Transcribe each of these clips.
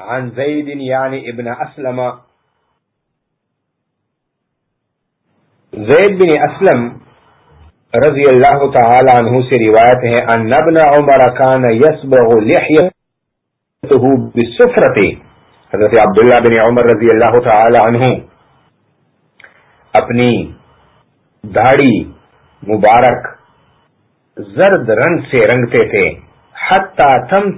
عن زید یعنی ابن اسلم زید بن اسلم رضی اللہ تعالی عنہ سے روایت ہے ان ابن عمر کان یسبغ لحیته بالسفرۃ حضرت عبداللہ بن عمر رضی اللہ تعالی عنہ اپنی داڑھی مبارک زرد رنگ سے رنگتے تھے. حتی تم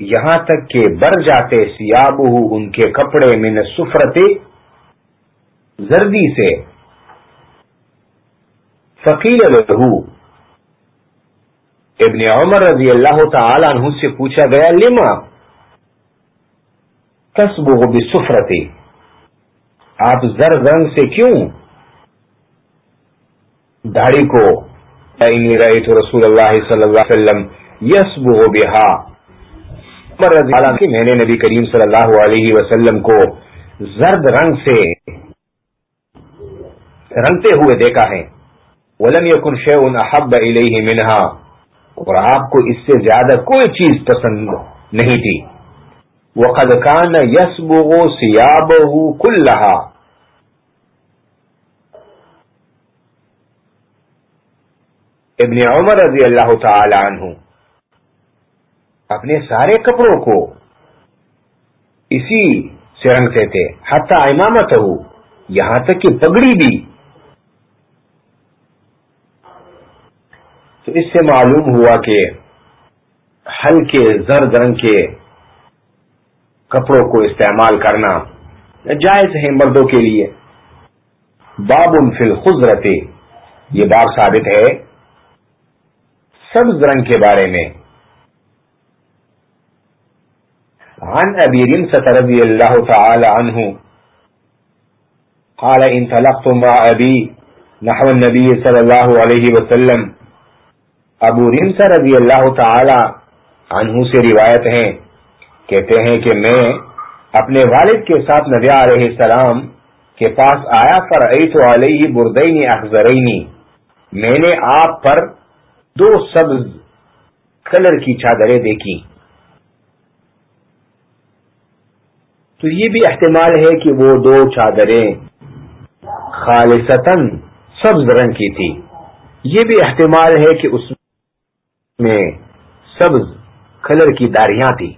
یہاں تک کہ بر جاتے سیاب ان کے کپڑے من سفرت زردی سے۔ فقیر لہو۔ ابن عمر رضی اللہ تعالی عنہ سے پوچھا گیا، لما تصبغ بسفرتی آپ زر رنگ سے کیوں؟ داڑھی کو۔ تو رسول اللہ صلی اللہ علیہ وسلم یس بو بہا میں نے نبی کریم صلی اللہ علیہ وسلم کو زرد رنگ سے رنگتے ہوئے دیکھا ہے۔ ولم یکن شیء احب الیہ منہا اور آپ کو اس سے زیادہ کوئی چیز پسند نہیں تھی۔ وقد کان یسبغ ثيابه كلها۔ ابن عمر رضی اللہ تعالی عنہ۔ اپنے سارے کپڑوں کو اسی سے رنگتے تھے، حتی امامت ہو یہاں تک کہ پگڑی بھی۔ تو اس سے معلوم ہوا کہ ہلکے زرد رنگ کے کپڑوں کو استعمال کرنا جائز ہے مردوں کے لیے۔ باب ان فل یہ باب ثابت ہے سبز رنگ کے بارے میں۔ عن ابی رمسة رضی اللہ تعالی عنہ قال انطلقت مع ابی نحو النبی صلی اللہ علیہ وسلم ابو رمسا رضی اللہ تعالی عنہ سے روایت ہیں کہتے ہیں کہ میں اپنے والد کے ساتھ نبی علیہ السلام کے پاس آیا پر ائی علیہ بردئی اخذرینی میں نے آپ پر دو سبز کلر کی چادریں دیکھی تو یہ بھی احتمال ہے کہ وہ دو چادریں خالصتاً سبز رنگ کی تھی۔ یہ بھی احتمال ہے کہ اس میں سبز کلر کی داریاں تھی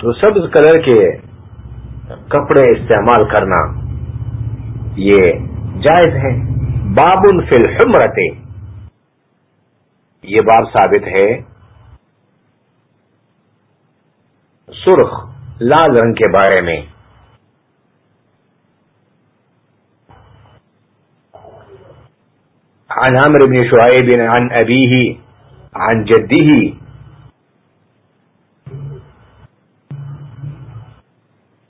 تو سبز کلر کے کپڑے استعمال کرنا یہ جائز ہے۔ باب فل حمرتے یہ باب ثابت ہے۔ سرخ، لال رنگ کے بارے میں۔ عن عمرو بن شعيب عن أبيه عن جده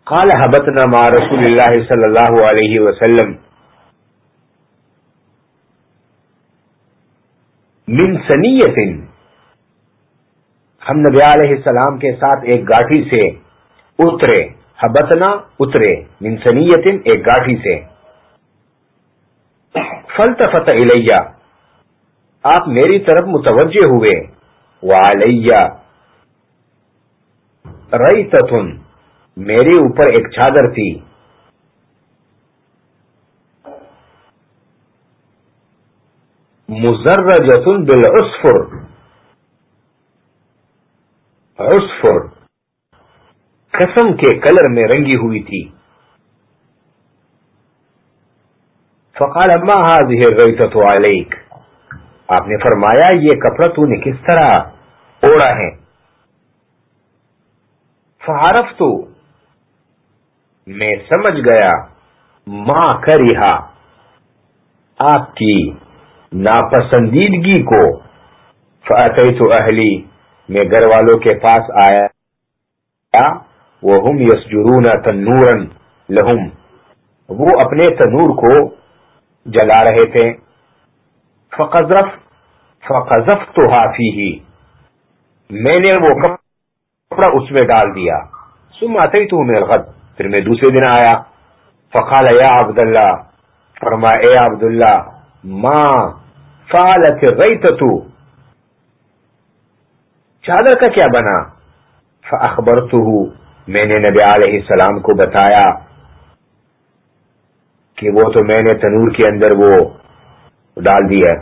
قال هبتنا مع رسول الله صلى الله عليه وسلم۔ من سنیت ہم نبی علیہ السلام کے ساتھ ایک گاٹھی سے اترے، حبتنا اترے، من سنیت ایک گاٹھی سے۔ فلتفت الیہ۔ آپ میری طرف متوجہ ہوئے۔ والیہ رئی میرے اوپر ایک چادر تھی۔ مزر جتن عصفر. قسم کے کلر میں رنگی ہوئی تھی. فقال اما هذه الريتة عليك؟ آپ نے فرمایا، یہ کپڑا تو نے کس طرح اوڑا ہے؟ فعرف تو میں سمجھ گیا ماں کریہا، آپ کی ناپسندیدگی کو فاتیت اہلی میں گھر والوں کے پاس آیا۔ وہ ہم یسجرون تنورا لہم وہ اپنے تنور کو جلا رہے تھے۔ فقذف فقذف تو ہافی ہی میں نے وہ کپڑا اس میں ڈال دیا۔ سم آتے تو میرے غد پھر میں دوسرے دن آیا۔ فقال، یا عبداللہ فرما اے عبداللہ ماں فالت رئی چادر کا کیا بنا؟ اخبر تو میں نے نبی علیہ السلام کو بتایا کہ وہ تو میں نے تنور کے اندر وہ ڈال دیا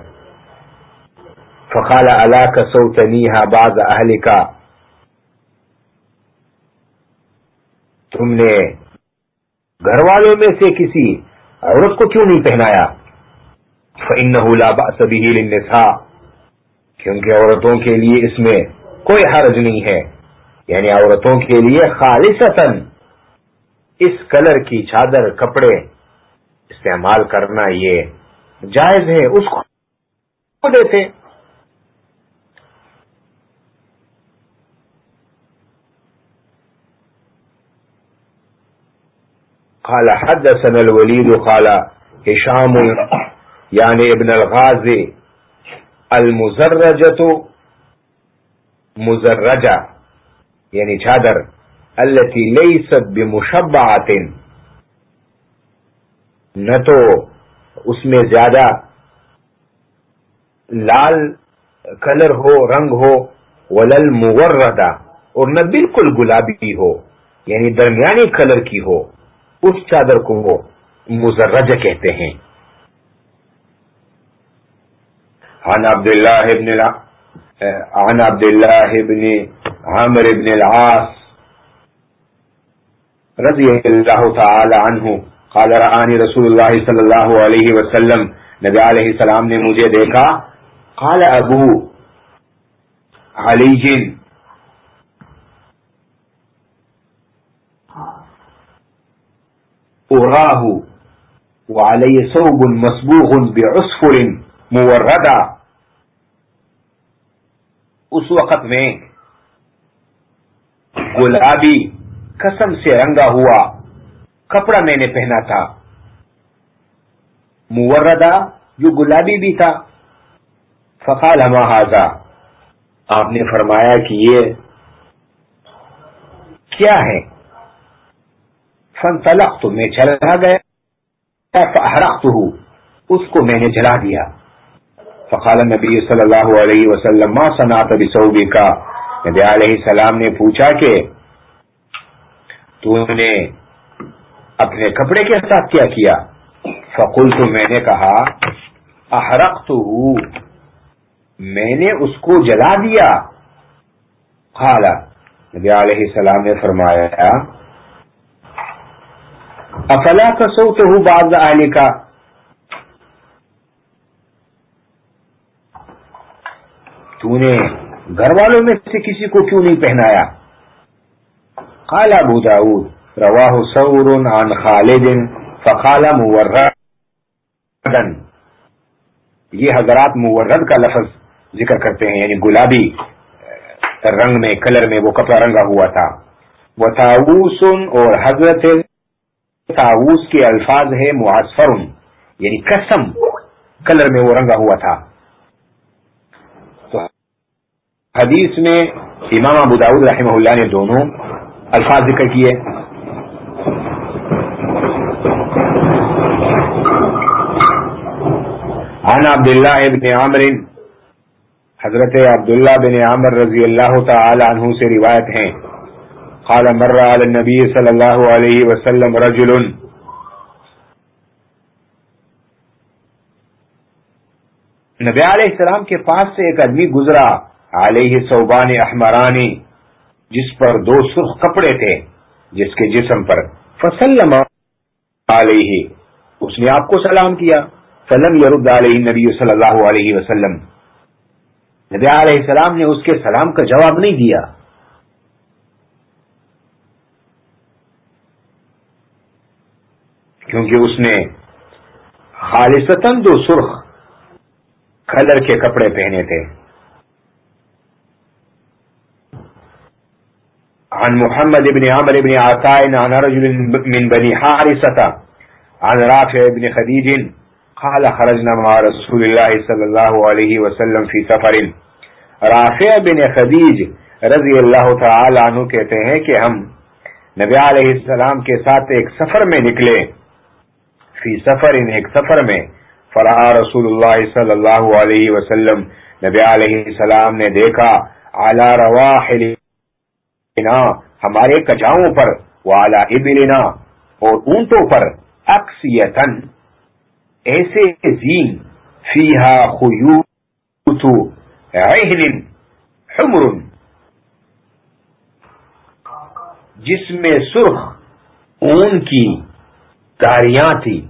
فقال اللہ کا سو تنیحا باز اہل کا تم نے گھر والوں میں سے کسی عورت کو کیوں نہیں پہنایا؟ لَا بَأْسَ بِهِ لِلنِّسَاء کیونکہ عورتوں کے لیے اس میں کوئی حرج نہیں ہے۔ یعنی عورتوں کے لیے خالصتاً اس کلر کی چادر، کپڑے استعمال کرنا یہ جائز ہے، اس کو دیتے قال حدثنا الولید قال هشام یعنی ابن الغازی المزرجت مزرجہ یعنی چادر، التي ليست بمشبعات نہ تو اس میں زیادہ لال کلر ہو، رنگ ہو، ولل موردا اور نہ بالکل گلابی ہو یعنی درمیانی کلر کی ہو، اس چادر کو وہ مزرج کہتے ہیں۔ عن عبد الله بن الع... عن عبد الله بن عامر بن العاص رضی اللہ تعالی عنہ قال رآنی رسول اللہ صلی اللہ علیہ وسلم. نبی علیہ السلام نے مجھے دیکھا. قال، ابو علی جن. اراہ وعلی صوب مسبوغ بعصفر موردہ اس وقت میں گلابی قسم سے رنگا ہوا کپڑا میں نے پہنا تھا۔ موردہ جو گلابی بھی تھا۔ فقال، ہما حاضا آپ نے فرمایا کہ یہ کیا ہے؟ فن تلق تو میں چلا گیا۔ ہوں اس کو میں نے جلا دیا۔ فقال نبی صلی اللہ علیہ وسلم، ما صنعت بصوبی کا نبی علیہ السلام نے پوچھا کہ، تو نے اپنے کپڑے کے ساتھ کیا کیا؟ فقل تو میں نے کہا احرق تو میں نے اس کو جلا دیا۔ خالا نبی علیہ السلام نے فرمایا، افلا کا سو تو ہوں باز آنے کا تو نے گھر والوں میں سے کسی کو کیوں نہیں پہنایا؟ کالا ابو داود، رواہ سور عن خالد فقال موردن یہ حضرات مورد کا لفظ ذکر کرتے ہیں یعنی گلابی رنگ میں، کلر میں وہ کپڑا رنگا ہوا تھا۔ وہ تاؤس اور حضرت تاؤس کے الفاظ ہے معصفر یعنی قسم، کلر میں وہ رنگا ہوا تھا تو حدیث میں امام ابو داود رحمہ اللہ نے دونوں الفاظ ذکر کیے۔ عن عبد الله بن عامر، حضرت عبداللہ بن عامر رضی اللہ تعالی عنہ سے روایت ہیں قال مر على النبي صلی اللہ علیہ وسلم رجل۔ نبی علیہ السلام کے پاس سے ایک آدمی گزرا۔ علیہ صوبان احمرانی، جس پر دو سرخ کپڑے تھے، جس کے جسم پر فسلم علیہ، اس نے آپ کو سلام کیا۔ فلم یرد علیہ نبی صلی اللہ علیہ وسلم۔ نبی علیہ السلام نے اس کے سلام کا جواب نہیں دیا۔ کیونکہ اس نے خالصتاً دو سرخ کلر کے کپڑے پہنے تھے۔ عن محمد ابن عمر ابن عطاء عن رجل من بني حارثة عن رافع ابن خديج قال خرجنا مع رسول الله صلى الله عليه وسلم في سفر. رافع بن خدیج رضی اللہ تعالی عنہ کہتے ہیں کہ ہم نبی علیہ السلام کے ساتھ ایک سفر میں نکلے۔ فی سفر، ان ایک سفر میں فرح رسول اللہ صلی اللہ علیہ وسلم، نبی علیہ السلام نے دیکھا اعلی رواحل روا ہمارے کچاؤں پر والا ابلنا اور اونٹوں پر اکسیتن ایسے زین فیہا خیوت عہن حمر۔ جس میں سرخ اون کی تاریاں تھی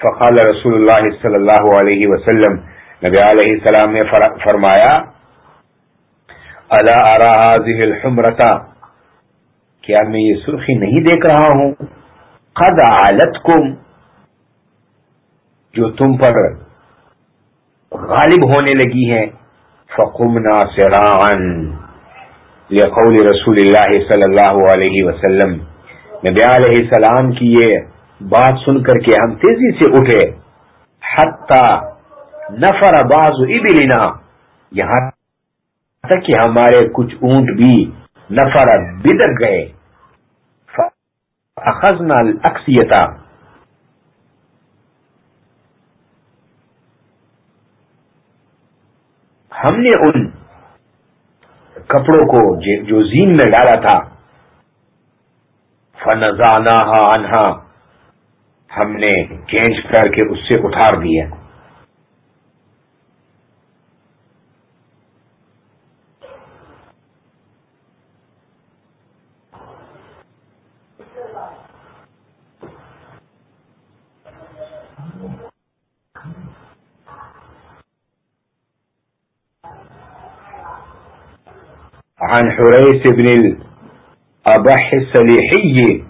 فقال رسول اللہ صلی اللہ علیہ وسلم، نبی علیہ السلام نے فرمایا اللہ ارا الحمرتا کیا میں یہ سرخی نہیں دیکھ رہا ہوں؟ قد عالت جو تم پر غالب ہونے لگی ہے فقمنا سران لقول رسول اللہ صلی اللہ علیہ وسلم۔ نبی علیہ السلام کی یہ بات سن کر کے ہم تیزی سے اٹھے۔ حتی نفر باز ابلنا۔ یہاں تک کہ ہمارے کچھ اونٹ بھی نفر بدک گئے۔ اخذنا الاکسیتا ہم نے ان کپڑوں کو جو زین میں ڈالا تھا۔ فنزانہ انہا ہم نے کینچ کر کے اس سے اٹھار دیا عن حريث بن الأبح السليحي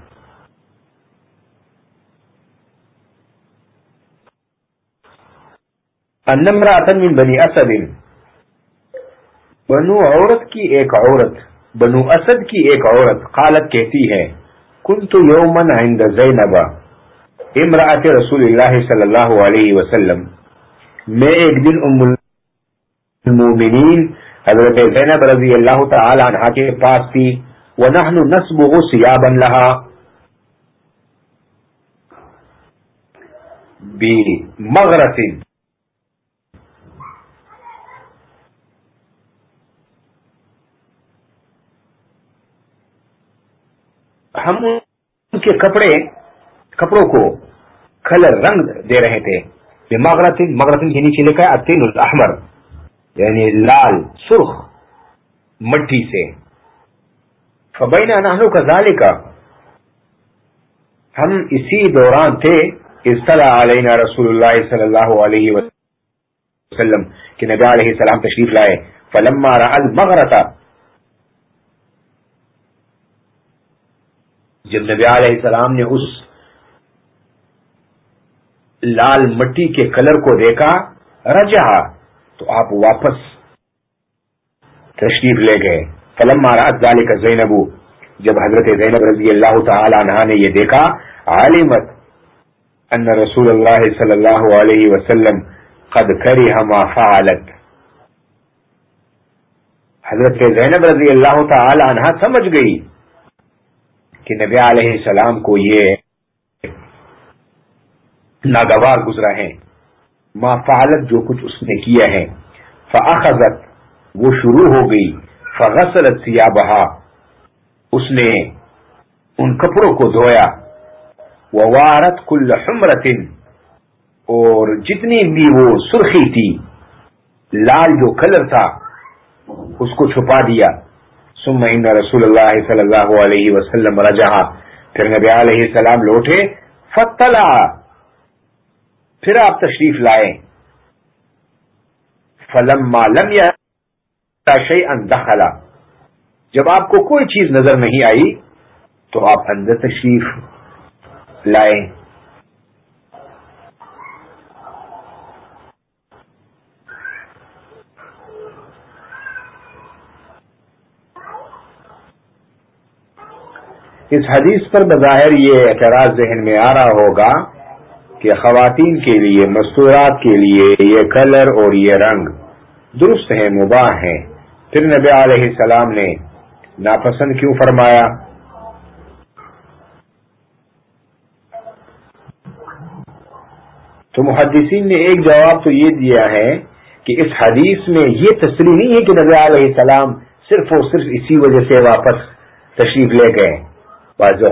أن امرأة من بني أسد بنو عورت کی ایک عورت، بنو اسد کی ایک عورت، قالت کہتی ہے كنت يوما عند زینب. امرأة رسول اللہ صلی اللہ علیہ وسلم۔ میں ایک دن ام المومنین حضرت زینب رضی اللہ تعالی عنہ کے پاس تھی۔ ونحن نصبغ سیابا لها۔ بمغرس ہم ان کے کپڑے، کپڑوں کو کلر رنگ دے رہے تھے۔ مغرتن مغرتن کے نیچے لکھا ہے اتین الاحمر۔ یعنی لال، سرخ مٹی سے۔ فبینا نہنو کا ذالے کا ہم اسی دوران تھے اصطلاح علینا رسول اللہ صلی اللہ علیہ وسلم، کہ نبی علیہ السلام تشریف لائے۔ فلما را المغرتا جب نبی علیہ السلام نے اس لال مٹی کے کلر کو دیکھا رجا تو آپ واپس تشریف لے گئے۔ فلم مارا ذالک کا زینب، جب حضرت زینب رضی اللہ تعالی عنہ نے یہ دیکھا عالمت ان رسول اللہ صلی اللہ علیہ وسلم قد کری ما فعلت۔ حضرت زینب رضی اللہ تعالی عنہ سمجھ گئی کہ نبی علیہ السلام کو یہ ناگوار گزرا ہے۔ ما فعلت جو کچھ اس نے کیا ہے۔ فاخذت وہ شروع ہو گئی۔ فغسلت سیابہا اس نے ان کپڑوں کو دھویا۔ ووارت کل حمرت اور جتنی بھی وہ سرخی تھی، لال جو کلر تھا، اس کو چھپا دیا۔ ثم ان رسول اللہ صلی اللہ علیہ وسلم رجا پھر نبی علیہ السلام لوٹے۔ فتلا پھر آپ تشریف لائے فلم لم یا شی دخلا جب آپ کو کوئی چیز نظر نہیں آئی، تو آپ اندر تشریف لائے اس حدیث پر بظاہر یہ اعتراض ذہن میں آ رہا ہوگا کہ خواتین کے لیے، مستورات کے لیے یہ کلر اور یہ رنگ درست ہیں، مباح ہیں۔ پھر نبی علیہ السلام نے ناپسند کیوں فرمایا؟ تو محدثین نے ایک جواب تو یہ دیا ہے کہ اس حدیث میں یہ تصریح نہیں ہے کہ نبی علیہ السلام صرف اور صرف اسی وجہ سے واپس تشریف لے گئے۔ بعض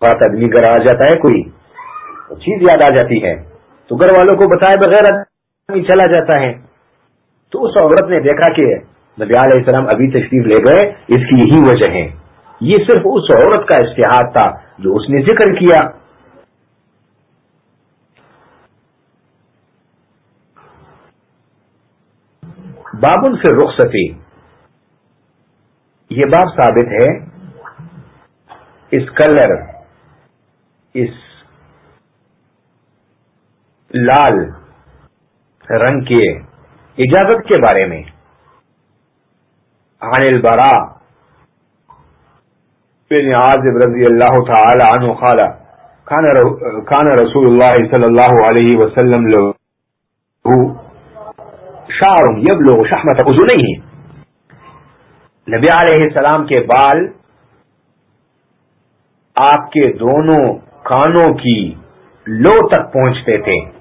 بات آدمی گھر آ جاتا ہے کوئی۔ چیز یاد آ جاتی ہے۔ تو گھر والوں کو بتائے بغیر آدمی چلا جاتا ہے۔ تو اس عورت نے دیکھا کہ نبی علیہ السلام ابھی تشریف لے گئے، اس کی یہی وجہ ہے۔ یہ صرف اس عورت کا اشتہار تھا جو اس نے ذکر کیا۔ بابن سے رخصتی یہ باب ثابت ہے۔ اس کلر، اس لال، رنگ کے اجازت کے بارے میں۔ عن البراء بن عازب رضی اللہ تعالی عنہ قال كان رسول الله صلی اللہ علیہ وسلم له شعر يبلغ شحمت اذنيه نبی علیہ السلام کے بال آپ کے دونوں کانوں کی لو تک پہنچتے تھے۔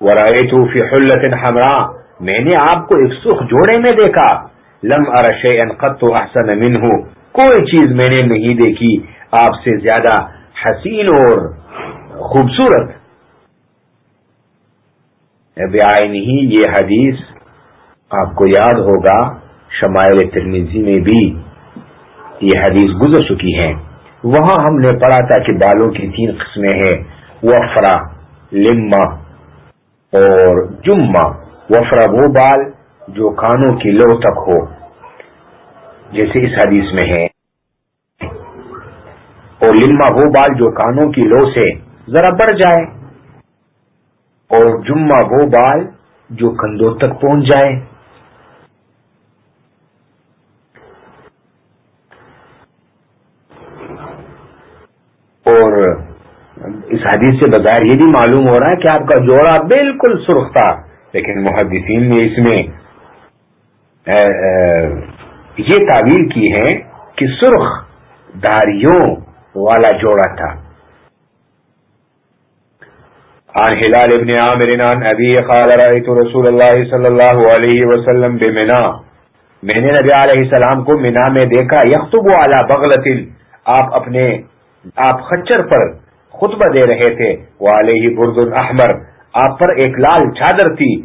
ورائے فی حلت حمراء. میں نے آپ کو ایک سرخ جوڑے میں دیکھا. لم ارشے قط احسن منہ کوئی چیز میں نے نہیں دیکھی. آپ سے زیادہ حسین اور خوبصورت. نہیں یہ حدیث آپ کو یاد ہوگا. شمائل ترمیزی میں بھی یہ حدیث گزر چکی ہے وہاں ہم نے پڑھا تھا کہ بالوں کی تین قسمیں ہیں. وفرا لما اور جمہ وفرا وہ بال جو کانوں کی لو تک ہو۔ جیسے اس حدیث میں ہے۔ اور لما وہ بال جو کانوں کی لو سے ذرا بڑھ جائے۔ اور جمعہ وہ بال جو کندھوں تک پہنچ جائے اور اس حدیث سے بظاہر یہ بھی معلوم ہو رہا ہے کہ آپ کا جوڑا بالکل سرخ تھا، لیکن محدثین نے اس میں یہ تعویل کی ہے کہ سرخ داریوں والا جوڑا تھا۔ عن ہلال ابن عامر، عن ابی قال رأيت رسول اللہ صلی اللہ علیہ وسلم بمنا میں نے نبی علیہ السلام کو منا میں دیکھا، یخطب علی بغلت آپ اپنے، آپ خچر پر خطبہ دے رہے تھے۔ وہ علیہ برد احمر آپ پر ایک لال چادر تھی۔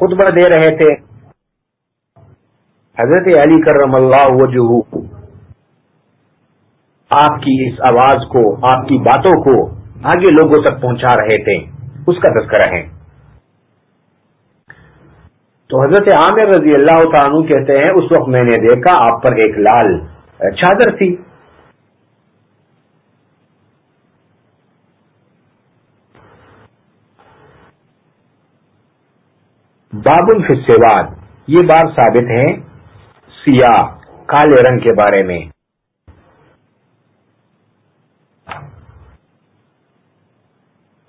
خطبہ دے رہے تھے۔ حضرت علی کرم اللہ وجہ آپ کی اس آواز کو، آپ کی باتوں کو آگے لوگوں تک پہنچا رہے تھے۔ اس کا تذکرہ ہے۔ تو حضرت عامر رضی اللہ تعالیٰ کہتے ہیں، اس وقت میں نے دیکھا آپ پر ایک لال چادر تھی۔ باب الفسواد یہ بات ثابت ہے سیاہ، کالے رنگ کے بارے میں۔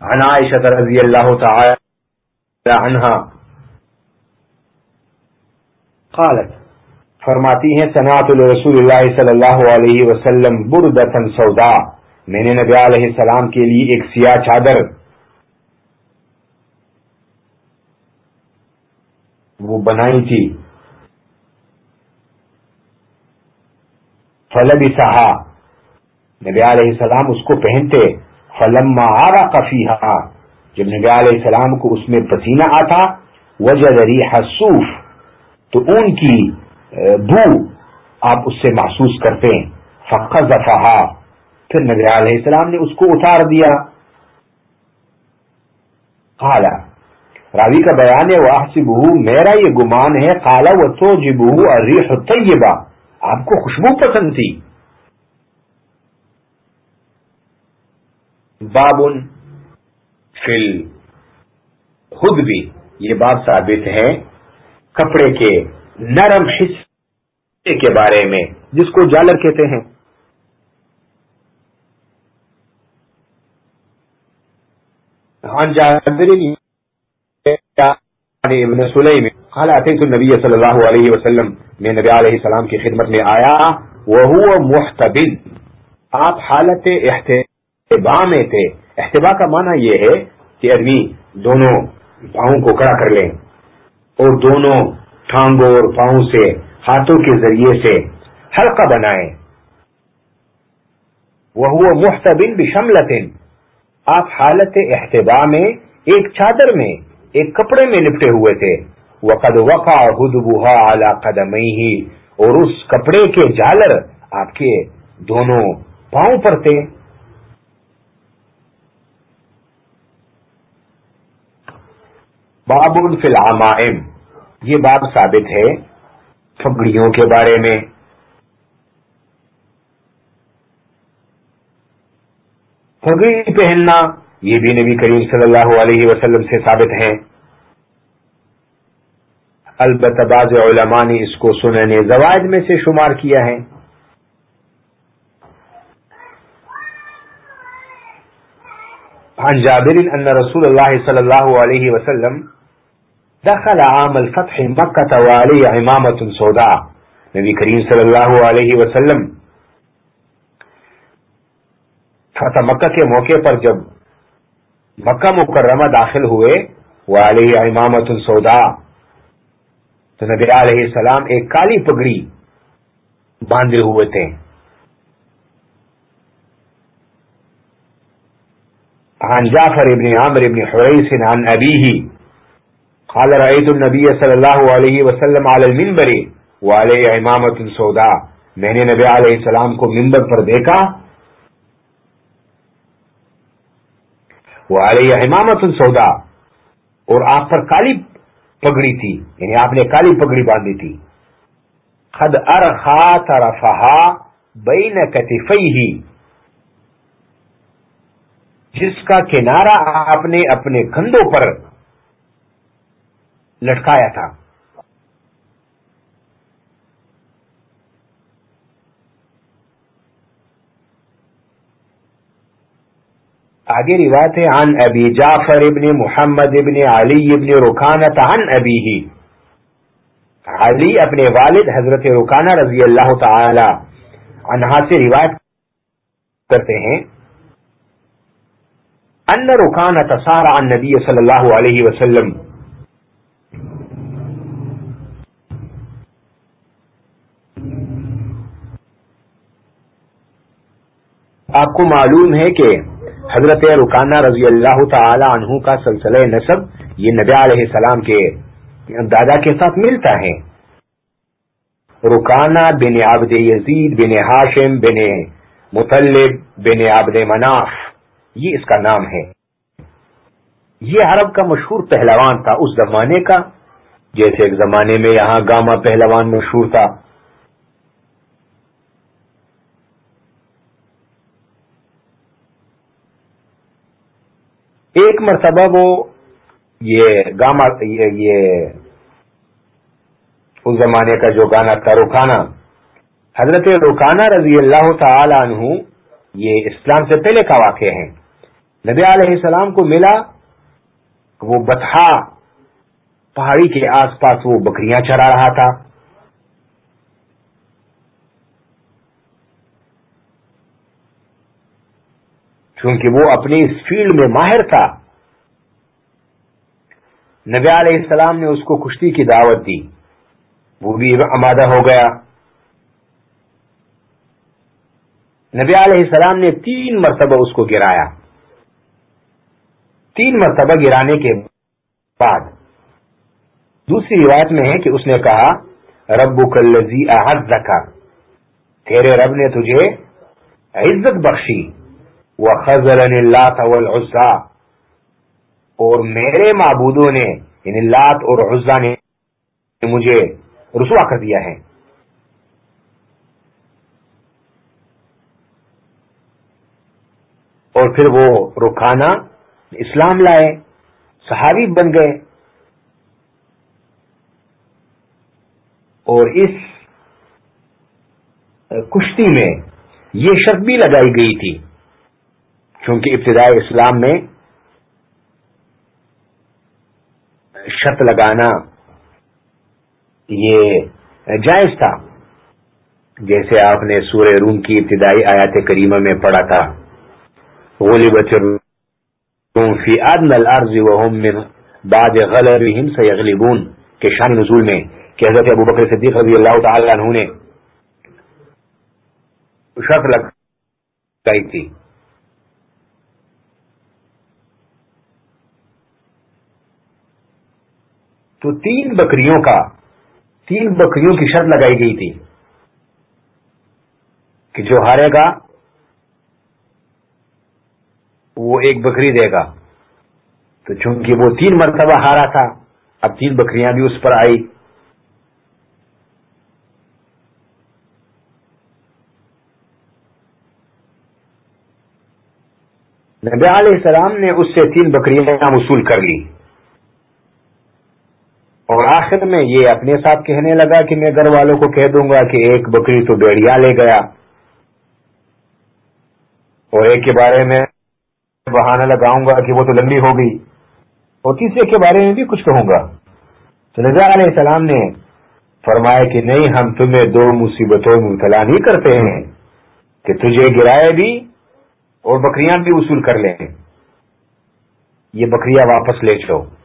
عائشہ رضی اللہ تعالی عنہ قالت، فرماتی ہیں سنات الرسول اللہ صلی اللہ علیہ وسلم بردتن سودا میں نے نبی علیہ السلام کے لیے ایک سیاہ چادر وہ بنائی تھی۔ فلبی سہا نبی علیہ السلام اس کو پہنتے۔ فلم آرا کفیحا جب نبی علیہ السلام کو اس میں پسینہ آتا وجہ حسوف تو اون کی بو آپ اس سے محسوس کرتے ہیں۔ فخر دفاع پھر نبی علیہ السلام نے اس کو اتار دیا۔ کالا راوی کا بیان ہے وہ میرا یہ گمان ہے کالا و تو جبو آپ کو خوشبو پسند تھی۔ بابن فل خود بھی یہ بات ثابت ہے کپڑے کے نرم حصے کے بارے میں، جس کو جالر کہتے ہیں۔ عن جابر ابن سلیم. قال اتيت النبي صلی اللہ علیہ وسلم. میں نبی علیہ السلام کی خدمت میں آیا، وهو محتبل. آپ حالت احتبا میں تھے. احتبا کا معنی یہ ہے کہ آدمی دونوں پاؤں کو کڑا کر لیں اور دونوں ٹھانگوں اور پاؤں سے، ہاتھوں کے ذریعے سے حلقہ بنائیں۔ وہ محتبل بشملتن آپ حالت احتبا میں ایک چادر میں ایک کپڑے میں لپٹے ہوئے تھے۔ وقد وقع ہدبوہا اعلی قدم ہی اور اس کپڑے کے جالر آپ کے دونوں پاؤں پر تھے۔ باب الفلام یہ بات ثابت ہے پگڑیوں کے بارے میں۔ پگڑی پہننا یہ بھی نبی کریم صلی اللہ علیہ وسلم سے ثابت ہے البتہ بعض علماء نے اس کو سننے زواج میں سے شمار کیا ہے۔ عن جابر ان رسول اللہ صلی اللہ علیہ وسلم دخل عام الفتح مکہ وعلی امامت سودا نبی کریم صلی اللہ علیہ وسلم فتح مکہ کے موقع پر جب مکہ مکرمہ داخل ہوئے وہ علیہ امامت السودا تو نبی علیہ السلام ایک کالی پگڑی باندھے ہوئے تھے۔ عن جعفر ابن عامر ابن حریس عن ابیہ، قال رأيت النبي صلی اللہ علیہ وسلم على المنبر وعليه امامت سودا میں نے نبی علیہ السلام کو منبر پر دیکھا وہ علیہ امامت سودا اور آپ پر کالی پگڑی تھی یعنی آپ نے کالی پگڑی باندھی تھی۔ خد ارخا ترفہا بین کتفئی ہی جس کا کنارہ آپ نے اپنے کندھوں پر لٹکایا تھا۔ آگے روایت ہے، عن ابی جعفر ابن محمد ابن علی ابن رکانت عن ابی ہی علی اپنے والد حضرت رکانہ رضی اللہ تعالی عنہا سے روایت کرتے ہیں۔ ان رکانہ تصار عن نبی صلی اللہ علیہ وسلم۔ آپ کو معلوم ہے کہ حضرت رکانہ رضی اللہ تعالی عنہ کا سلسلہ نصب یہ نبی علیہ السلام کے دادا کے ساتھ ملتا ہے۔ رکانہ بن عبد یزید بن ہاشم بن مطلب بن عبد مناف، یہ اس کا نام ہے۔ یہ عرب کا مشہور پہلوان تھا اس زمانے کا، جیسے ایک زمانے میں یہاں گاما پہلوان مشہور تھا۔ ایک مرتبہ وہ یہ گاما، یہ اس زمانے کا جو گانا تھا، روکانا۔ حضرت روکانا رضی اللہ تعالی عنہ یہ اسلام سے پہلے کا واقع ہے۔ نبی علیہ السلام کو ملا وہ بتہا پہاڑی کے آس پاس وہ بکریاں چرا رہا تھا۔ کیونکہ وہ اپنی اس فیلڈ میں ماہر تھا۔ نبی علیہ السلام نے اس کو کشتی کی دعوت دی۔ وہ بھی آمادہ ہو گیا۔ نبی علیہ السلام نے تین مرتبہ اس کو گرایا۔ تین مرتبہ گرانے کے بعد۔ دوسری روایت میں ہے کہ اس نے کہا رب کلزی احد رکھا تیرے رب نے تجھے عزت بخشی۔ وہ خزر اللہ اور میرے معبودوں نے یعنی لات اور عزا نے مجھے رسوا کر دیا ہے۔ اور پھر وہ رکانا اسلام لائے، صحابی بن گئے۔ اور اس کشتی میں یہ شرط بھی لگائی گئی تھی۔ کیونکہ ابتدائی اسلام میں شرط لگانا یہ جائز تھا۔ جیسے آپ نے سورہ روم کی ابتدائی آیات کریمہ میں پڑھا تھا۔ غلی بچر فی ادن الارض وهم من بعد غلبهم سيغلبون کے شان نزول میں، کہ حضرت ابو بکر صدیق رضی اللہ تعالی عنہ نے شرط لگائی تھی۔ تو تین بکریوں کا، تین بکریوں کی شرط لگائی گئی تھی کہ جو ہارے گا، وہ ایک بکری دے گا۔ تو چونکہ وہ تین مرتبہ ہارا تھا، اب تین بکریاں بھی اس پر آئی۔ نبی علیہ السلام نے اس سے تین بکریاں وصول کر لی۔ اور آخر میں یہ اپنے ساتھ کہنے لگا کہ میں گھر والوں کو کہہ دوں گا کہ ایک بکری تو بیڑیا لے گیا۔ اور ایک کے بارے میں بہانا لگاؤں گا کہ وہ تو لمبی ہو گئی۔ اور تیسرے کے بارے میں بھی کچھ کہوں گا۔ تو نظر علیہ السلام نے فرمایا کہ نہیں، ہم تمہیں دو مصیبتوں میں مبتلا نہیں کرتے ہیں، کہ تجھے گرائے بھی اور بکریاں بھی وصول کر لیں۔ یہ بکریاں واپس لے چلو۔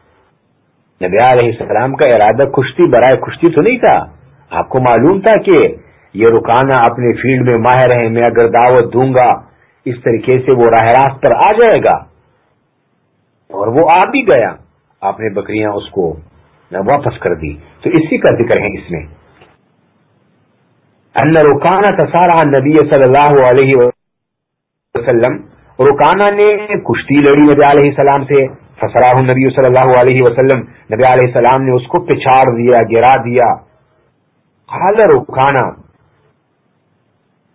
نبی علیہ السلام کا ارادہ کشتی برائے کشتی تو نہیں تھا۔ آپ کو معلوم تھا کہ یہ رکانا اپنے فیلڈ میں ماہر ہے میں اگر دعوت دوں گا، اس طریقے سے وہ راہ راست پر آ جائے گا۔ اور وہ آ بھی گیا۔ آپ نے بکریاں اس کو واپس کر دی۔ تو اسی کا ذکر ہے اس میں۔ ان رکانا تصارا نبی صلی اللہ علیہ وسلم رکانا نے کشتی لڑی نبی علیہ السلام سے۔ فسراہ نبی صلی اللہ علیہ وسلم. نبی علیہ السلام نے اس کو پچھاڑ دیا، گرا دیا. رکانا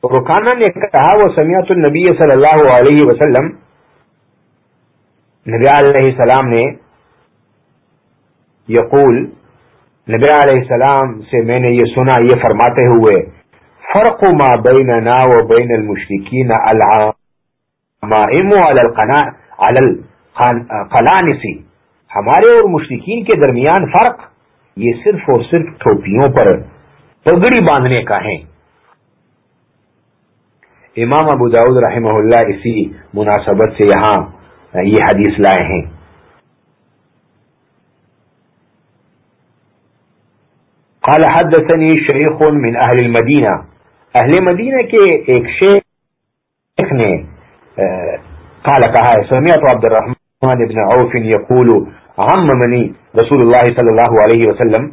رکانا نے کہا، وہ سمیات النبی صلی اللہ علیہ وسلم. نبی علیہ السلام نے یقول، نبی علیہ السلام سے میں نے یہ سنا، یہ فرماتے ہوئے، فرق ما بیننا و بین المشرکین العامائم علی قلانسی ہمارے اور مشرقین کے درمیان فرق یہ صرف اور صرف ٹھوپیوں پر پگڑی باندھنے کا ہے۔ امام ابو داود رحمہ اللہ اسی مناسبت سے یہاں یہ حدیث لائے ہیں۔ قال حدثني شیخ من اہل المدینہ۔ اہل مدینہ کے ایک شیخ نے قال، کہا ہے، سمیت عبد الرحمن ابن عوف يقول، عممني رسول اللہ صلی اللہ علیہ وسلم.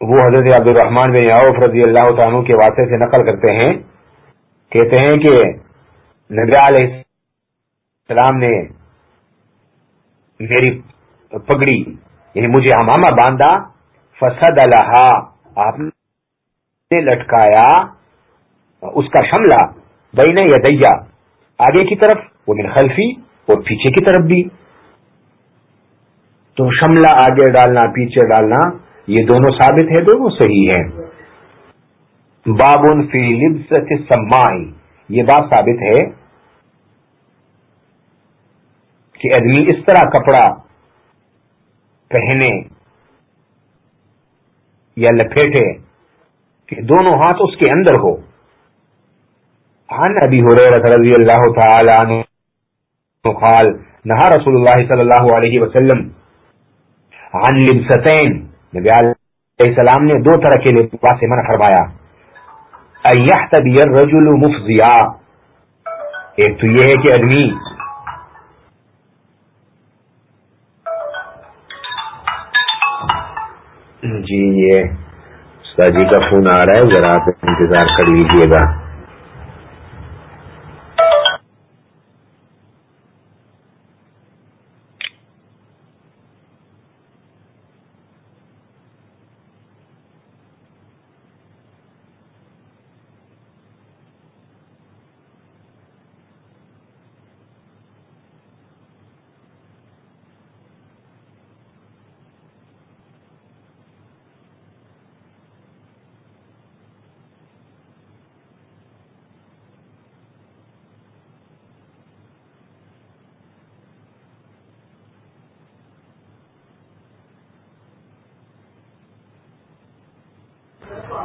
وہ حضرت عبد الرحمان بن عوف رضی اللہ تعالیٰ کے واسطے سے نقل کرتے ہیں، کہتے ہیں کہ نبی علیہ السلام نے میری پگڑی یعنی مجھے امامہ باندھا فسد الحا آپ نے لٹکایا، اس کا شملہ بین یا آگے کی طرف، وہ من خلفی، اور پیچھے کی طرف بھی۔ تو شملہ آگے ڈالنا، پیچھے ڈالنا، یہ دونوں ثابت ہے دونوں صحیح ہے بابن فی لبست سمائی یہ بات ثابت ہے کہ آدمی اس طرح کپڑا پہنے یا لپیٹے کہ دونوں ہاتھ اس کے اندر ہو۔ عن ابي هريره رضي الله تعالى عنه قال نهى رسول الله صلى الله عليه وسلم عن لبستين نبی علیہ السلام نے دو طرح کے لباس سے منع فرمایا۔ رجول مفزیا ایک تو یہ ہے کہ آدمی جی یہ استاد جی کا فون آ رہا ہے، ذرا آپ انتظار کر لیجیے گا۔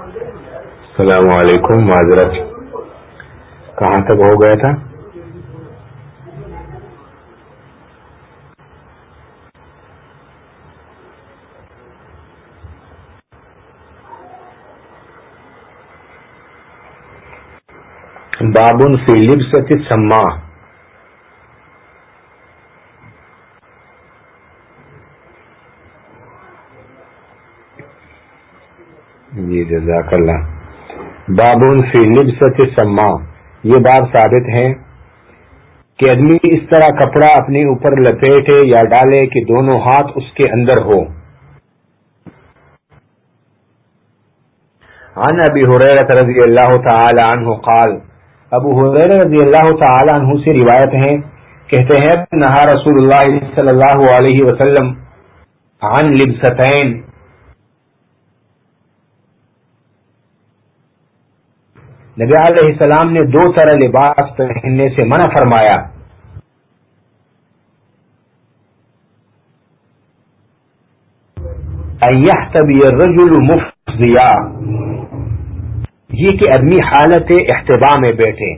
السلام علیکم معذرت. کہاں تک ہو گیا تھا؟ بابن فیلپ ستی سما جی جزاک اللہ باب فی لبست سما۔ یہ بات ثابت ہے کہ آدمی اس طرح کپڑا اپنے اوپر لپیٹے یا ڈالے کہ دونوں ہاتھ اس کے اندر ہو عن ابی حریرت رضی اللہ تعالی عنہ قال، ابو حریر رضی اللہ تعالی عنہ سے روایت ہیں، کہتے ہیں، نہا رسول اللہ صلی اللہ علیہ وسلم عن لبستین۔ نبی علیہ السلام نے دو طرح لباس پہننے سے منع فرمایا۔ رجول یہ کہ آدمی حالت احتبا میں بیٹھے۔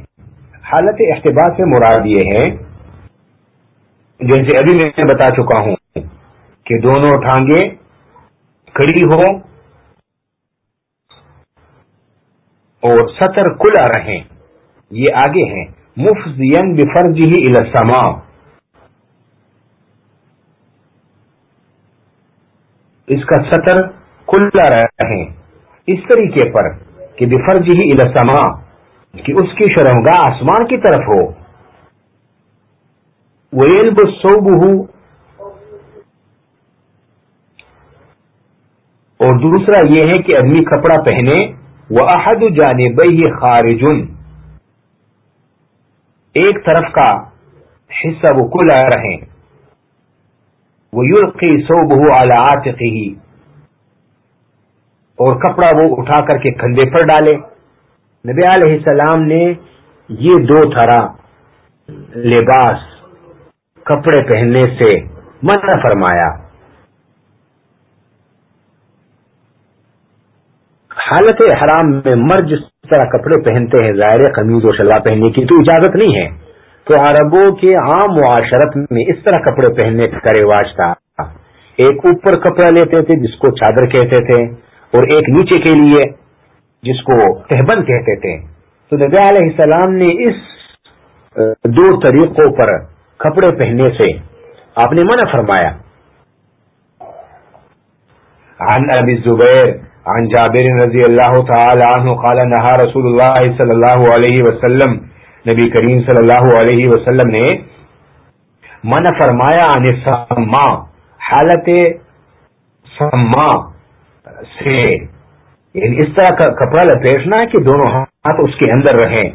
حالت احتبا سے مراد یہ ہے، جیسے ابھی میں بتا چکا ہوں، کہ دونوں ٹھانگے کھڑی ہو اور سطر کلا رہیں۔ یہ آگے ہیں۔ مفزین بفرج ہی السما اس کا سطر کھلا رہیں۔ اس طریقے پر کہ بفرج ہی السما کہ اس کی شرمگاہ آسمان کی طرف ہو۔ ویل بہ اور دوسرا یہ ہے کہ آدمی کپڑا پہنے۔ وہ عہد جانب خارجن ایک طرف کا حصہ وہ کل رہے۔ وہ یورقی سو بہو اعلی اور کپڑا وہ اٹھا کر کے کندھے پر ڈالے۔ نبی علیہ السلام نے یہ دو طرح لباس کپڑے پہننے سے منع فرمایا۔ حالت حرام میں مرد جس طرح کپڑے پہنتے ہیں، ظاہر قمیض و شلوار پہننے کی تو اجازت نہیں ہے۔ تو عربوں کے عام معاشرت میں اس طرح کپڑے پہننے کا رواج تھا ایک اوپر کپڑا لیتے تھے جس کو چادر کہتے تھے اور ایک نیچے کے لیے جس کو تہبند کہتے تھے۔ تو نبی علیہ السلام نے اس دو طریقوں پر کپڑے پہننے سے آپ نے منع فرمایا۔ عن ابی زبیر عن جابر رضی اللہ تعالی عنہ قال، نہا رسول اللہ صلی اللہ علیہ وسلم. نبی کریم صلی اللہ علیہ وسلم نے من فرمایا، عن سما، حالت سما سے. یعنی اس طرح کا کپڑا لپیٹنا ہے کہ دونوں ہاتھ اس کے اندر رہیں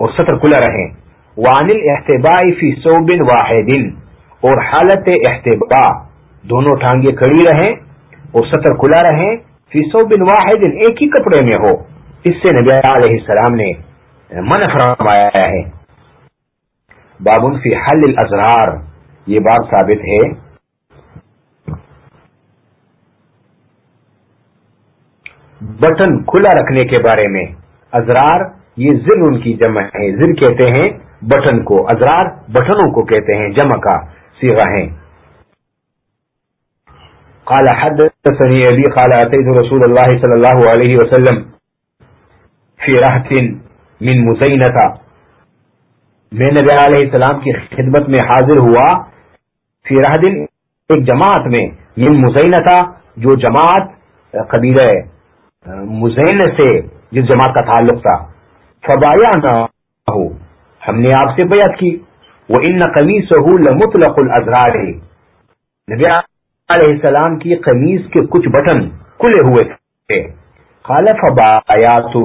اور سطر کھلا رہیں وان الاحتباء فی صوب واحد، اور حالت احتباء، دونوں ٹانگیں کڑی رہیں اور سطر کھلا رہیں۔ فیسو بن واحد، ایک ہی کپڑے میں ہو۔ اس سے نبی علیہ السلام نے من فرمایا ہے۔ بابن فی حل الازرار، یہ بات ثابت ہے۔ بٹن کھلا رکھنے کے بارے میں۔ ازرار، یہ ذل ان کی جمع ہے۔ ذل کہتے ہیں بٹن کو۔ ازرار بٹنوں کو کہتے ہیں، جمع کا سیغا ہے۔ قال حد حدثني ابي قال اتيت رسول الله صلى الله عليه وسلم في رهط من مزینہ میں نبی علیہ السلام کی خدمت میں حاضر ہوا۔ فی رہد ایک جماعت میں، من مزینہ تھا جو جماعت، قبیلہ، مزین سے جس جماعت کا تعلق تھا۔ فبایا نہ ہو ہم نے آپ سے بیعت کی۔ وہ ان قمیص لمطلق الازرار ہے نبی علیہ السلام کی قمیص کے کچھ بٹن کھلے ہوئے تھے۔ خالف بایات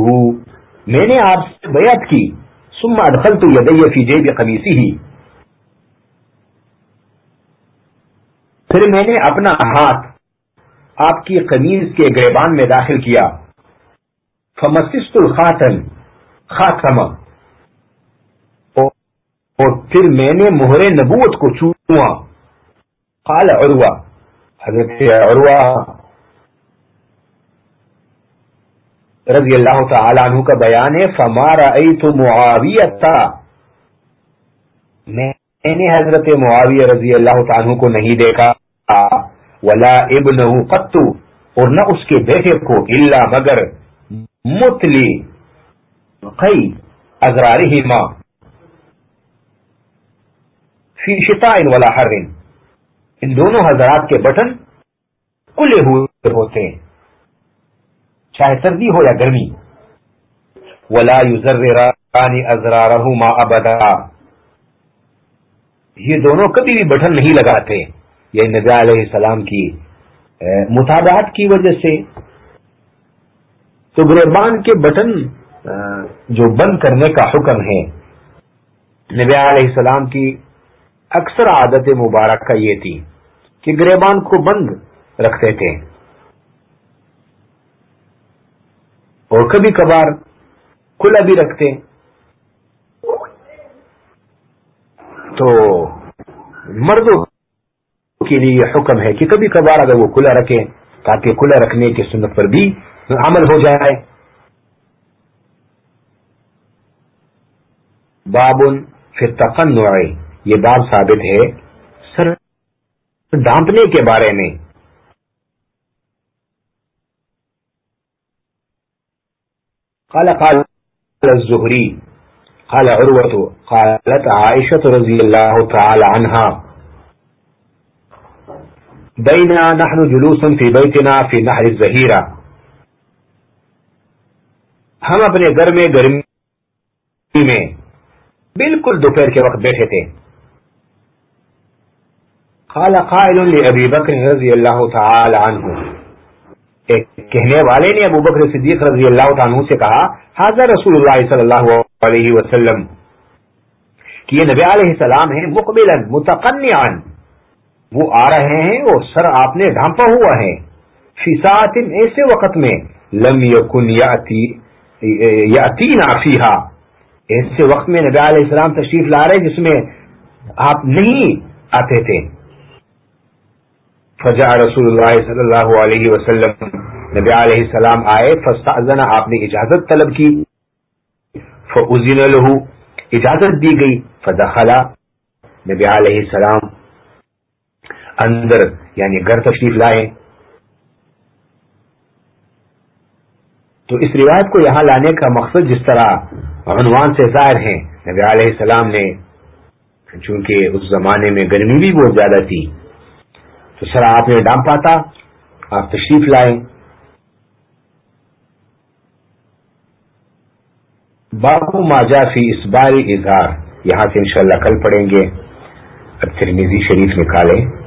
میں نے آپ سے بیعت کی۔ سما ادخل تو یدی فی جیب قمیصی ہی پھر میں نے اپنا ہاتھ آپ کی قمیض کے گریبان میں داخل کیا۔ فمسست الخاتم خاتم اور پھر میں نے مہر نبوت کو چوا قال عروہ حضرت عروہ رضی اللہ تعالی عنہ کا بیان ہے فمارا تو معاویہ میں نے حضرت معاویہ رضی اللہ تعالیٰ کو نہیں دیکھا۔ ولا ابن قطو اور نہ اس کے بیٹے کو اللہ مگر متلی قی ازراری ماں فی شتا ان والا ہر ان دونوں حضرات کے بٹن کھلے ہوئے ہوتے ہیں۔ چاہے سردی ہو یا گرمی۔ ولا یوزر ازرار ما ابدا یہ دونوں کبھی بھی بٹن نہیں لگاتے۔ یہ نبی علیہ السلام کی مطابعت کی وجہ سے۔ تو گریبان کے بٹن جو بند کرنے کا حکم ہے۔ نبی علیہ السلام کی اکثر عادت مبارک کا یہ تھی کہ گریبان کو بند رکھتے تھے۔ اور کبھی کبھار کھلا بھی رکھتے۔ تو مردوں کے لیے یہ حکم ہے کہ کبھی کبھار اگر وہ کھلا رکھیں تاکہ کھلا رکھنے کی سنت پر بھی عمل ہو جائے۔ بابن پھر تقن یہ بات ثابت ہے سر ڈانپنے کے بارے میں۔ قال قال الزهري قال عروة قالت عائشة رضي الله تعالى عنها بيننا نحن جلوس في بيتنا في نهر الزهيرة ہم اپنے گھر میں گرمی میں بالکل دوپہر کے وقت بیٹھے تھے۔ قال قائل لابی بکر رضی اللہ تعالی عنہ ایک کہنے والے نے ابو بکر صدیق رضی اللہ عنہ سے کہا حاضر رسول اللہ صلی اللہ علیہ وسلم. کہ یہ نبی علیہ السلام ہیں، مقبلا، متقنعا۔ وہ آ رہے ہیں اور سر آپ نے ڈھانپا ہوا ہے۔ فسات ایسے وقت میں لم یکن یاتی یاتینا فیہا۔ ایسے وقت میں نبی علیہ السلام تشریف لا رہے جس میں آپ نہیں آتے تھے۔ فجا رسول اللہ صلی اللہ علیہ وسلم، نبی علیہ السلام آئے فستاذن آپ نے اجازت طلب کی فعزن له، اجازت دی گئی فدخلا نبی علیہ السلام اندر یعنی گھر تشریف لائے۔ تو اس روایت کو یہاں لانے کا مقصد جس طرح عنوان سے ظاہر ہیں نبی علیہ السلام نے، چونکہ اس زمانے میں گرمی بھی بہت زیادہ تھی تو سر آپ نے ڈانپا پاتا آپ تشریف لائیں۔ بابو ماجا فی اس بار اظہار، یہاں سے انشاءاللہ کل پڑھیں گے۔ اب ترمیزی شریف نکالیں۔